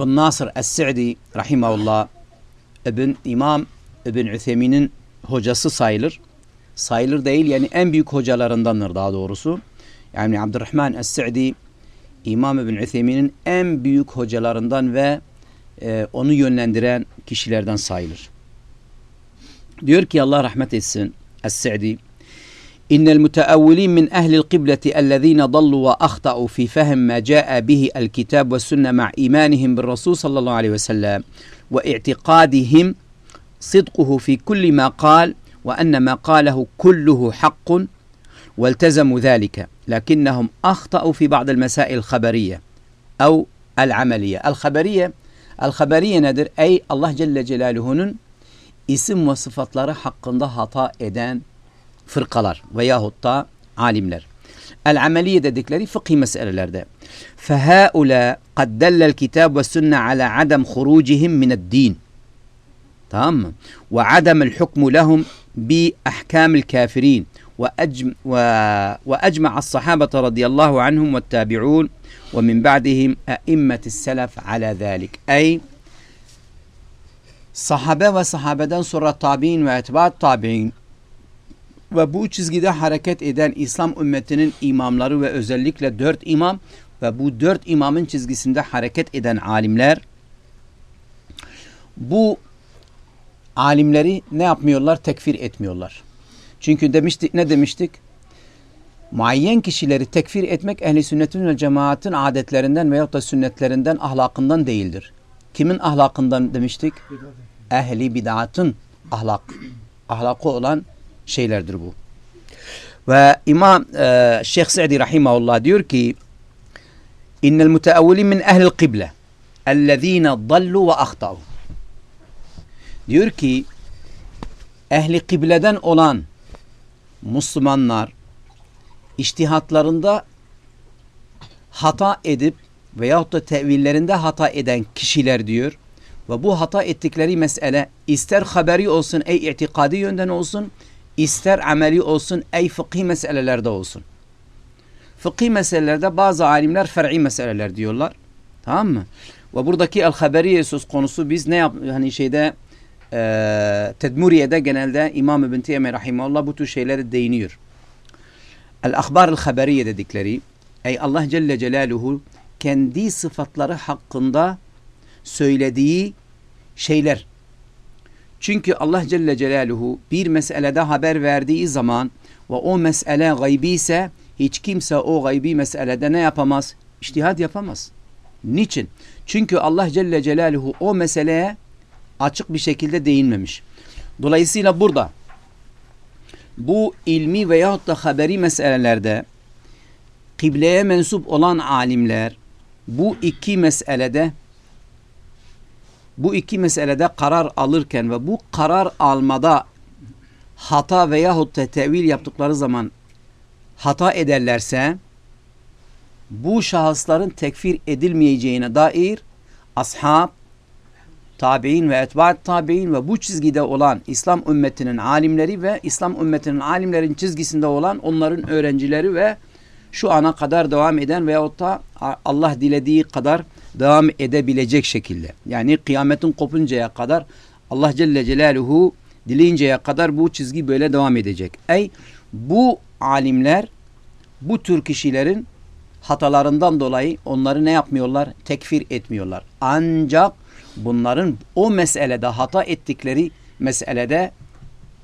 bin Nasır Es-Sa'di rahimahullah İbn İmam İbn Üthemin'in hocası sayılır. Sayılır değil yani en büyük hocalarındandır daha doğrusu. Yani Abdurrahman Es-Sa'di İmam İbn Üthemin'in en büyük hocalarından ve e, onu yönlendiren kişilerden sayılır. Diyor ki Allah rahmet etsin Es-Sa'di إن المتأولين من أهل القبلة الذين ضلوا وأخطأوا في فهم ما جاء به الكتاب والسنة مع إيمانهم بالرسول صلى الله عليه وسلم واعتقادهم صدقه في كل ما قال وأن ما قاله كله حق والتزموا ذلك لكنهم أخطأوا في بعض المسائل الخبرية أو العملية الخبرية الخبرية? Ey Allah Celle Celaluhu'nun isim ve sıfatları hakkında hata eden fırkalar veyahut da alimler. El-ameliye dedikleri fıkhi meselelerde. فَهَاُلَا قَدْ دَلَّ الْكِتَابُ وَالسُنَّةِ عَلَى عَدَمْ خُرُوجِهِمْ مِنَ الدِّينِ tamam mı? وعدم الحكم لهم بأحكام الكافرين وأجم و... وأجمع الصحابة رضي الله عنهم والتابعون ومن بعدهم أئمة السلف على ذلك أي sahabe ve sahabeden sonra tabi'in ve etbaat tabi'in ve bu çizgide hareket eden İslam ümmetinin imamları ve özellikle dört imam ve bu dört imamın çizgisinde hareket eden alimler bu alimleri ne yapmıyorlar? Tekfir etmiyorlar. Çünkü demiştik ne demiştik? Muayyen kişileri tekfir etmek ehli sünnetin ve cemaatin adetlerinden veyahut da sünnetlerinden ahlakından değildir. Kimin ahlakından demiştik? Ehli bid'atın ahlak ahlakı olan şeylerdir bu. Ve İmam e, Şeyh Sa'di rahimahullah diyor ki İnnel müteavvilin min ehlil kıble ellezine dallu ve ahtau diyor ki ehli kıbleden olan Müslümanlar iştihatlarında hata edip veyahut da tevillerinde hata eden kişiler diyor ve bu hata ettikleri mesele ister haberi olsun ey itikadi yönden olsun ister ameli olsun ey fıkhi meselelerde olsun. Fıkhi meselelerde bazı alimler fer'i meseleler diyorlar. Tamam mı? Ve buradaki el-haberiye söz konusu biz ne yap hani şeyde e, Tedmuriye'de genelde İmam İbn Teymiye rahimahullah bu tür şeylere değiniyor. El-ahbar el-haberiye dedikleri ey Allah Celle Celaluhu kendi sıfatları hakkında söylediği şeyler. Çünkü Allah Celle Celaluhu bir meselede haber verdiği zaman ve o mesele gaybi ise hiç kimse o gaybi meselede ne yapamaz? İçtihad yapamaz. Niçin? Çünkü Allah Celle Celaluhu o meseleye açık bir şekilde değinmemiş. Dolayısıyla burada bu ilmi veyahut da haberi meselelerde kıbleye mensup olan alimler bu iki meselede bu iki meselede karar alırken ve bu karar almada hata veyahut da tevil yaptıkları zaman hata ederlerse bu şahısların tekfir edilmeyeceğine dair ashab, tabi'in ve etbaat tabi'in ve bu çizgide olan İslam ümmetinin alimleri ve İslam ümmetinin alimlerin çizgisinde olan onların öğrencileri ve şu ana kadar devam eden veyahut da Allah dilediği kadar devam edebilecek şekilde. Yani kıyametin kopuncaya kadar Allah Celle Celaluhu dileyinceye kadar bu çizgi böyle devam edecek. Ey bu alimler bu tür kişilerin hatalarından dolayı onları ne yapmıyorlar? Tekfir etmiyorlar. Ancak bunların o meselede hata ettikleri meselede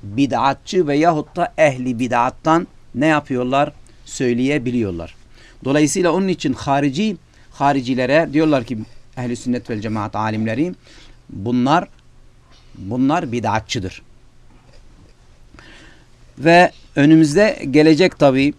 bid'atçı veyahut da ehli bid'attan ne yapıyorlar? Söyleyebiliyorlar. Dolayısıyla onun için harici haricilere diyorlar ki ehli sünnet vel cemaat alimleri bunlar bunlar bid'atçıdır. Ve önümüzde gelecek tabi